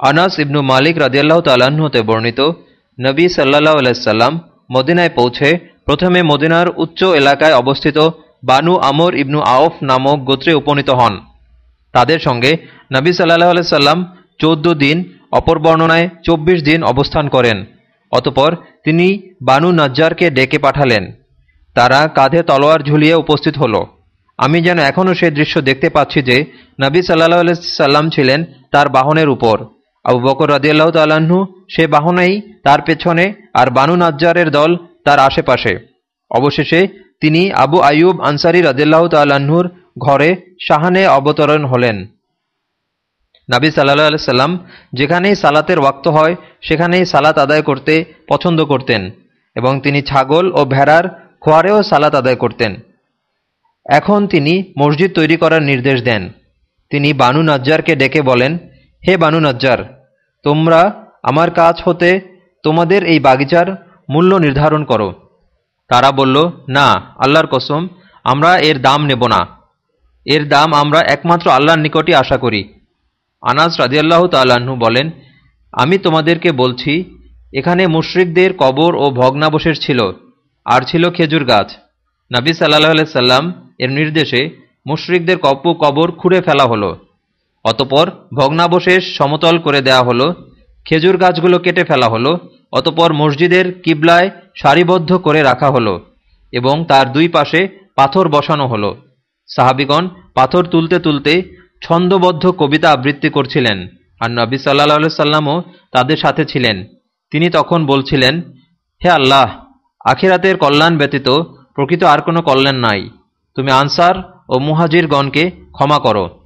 আনাস ইবনু মালিক রাজিয়াল্লাহ তাল্লাহ্নতে বর্ণিত, নবী সাল্লাহ আলাইসাল্লাম মদিনায় পৌঁছে প্রথমে মদিনার উচ্চ এলাকায় অবস্থিত বানু আমর ইবনু আওফ নামক গোত্রে উপনীত হন। তাদের সঙ্গে নবী সাল্লাহ আলাইসাল্লাম চৌদ্দ দিন, অপর বর্ণনায় চব্বিশ দিন অবস্থান করেন। অতপর তিনি বানু নজ্জারকে ডেকে পাঠালেন। তারা কাঁধে তলোয়ার ঝুলিয়ে উপস্থিত হল। আমি যেন এখনও সেই দৃশ্য দেখতে পাচ্ছি যে নবী সাল্লাহ সাল্লাম ছিলেন তার বাহনের উপর। আবু বকর রাজিয়াল্লাহ তাল্লাহ্ন সে বাহনেই তার পেছনে আর বানু নাজ্জারের দল তার আশেপাশে। অবশেষে তিনি আবু আয়ুব আনসারি রাজিয়াল্লাহ তাল্লাহ্নর ঘরে শাহানে অবতরণ হলেন। নাবী সাল্লাহ সাল্লাম যেখানেই সালাতের ওয়াক্ত হয়, সেখানেই সালাত আদায় করতে পছন্দ করতেন এবং তিনি ছাগল ও ভেড়ার খোয়ারেও সালাত আদায় করতেন। এখন তিনি মসজিদ তৈরি করার নির্দেশ দেন। তিনি বানু নজ্জারকে ডেকে বলেন, হে বানু নজ্জার তোমরা আমার কাজ হতে তোমাদের এই বাগিচার মূল্য নির্ধারণ করো। তারা বলল, না, আল্লাহর কসম, আমরা এর দাম নেব না। এর দাম আমরা একমাত্র আল্লাহর নিকটই আশা করি। আনাস রাজিয়াল্লাহ তাল্লাহ্ন বলেন, আমি তোমাদেরকে বলছি, এখানে মুশরিকদের কবর ও ভগ্নাবশেষ ছিল, আর ছিল খেজুর গাছ। নাবী সাল্লাহ সাল্লাম এর নির্দেশে মুশরিকদের কপ্পু কবর খুঁড়ে ফেলা হলো। অতপর ভগ্নাবশেষ সমতল করে দেয়া হলো, খেজুর গাছগুলো কেটে ফেলা হলো, অতপর মসজিদের কিবলায় সারিবদ্ধ করে রাখা হলো এবং তার দুই পাশে পাথর বসানো হলো। সাহাবিগণ পাথর তুলতে তুলতে ছন্দবদ্ধ কবিতা আবৃত্তি করছিলেন আর নবী সাল্লাহ সাল্লামও তাদের সাথে ছিলেন। তিনি তখন বলছিলেন, হে আল্লাহ, আখিরাতের কল্যাণ ব্যতীত প্রকৃত আর কোনো কল্যাণ নাই। তুমি আনসার ও মুহাজিরগণকে ক্ষমা করো।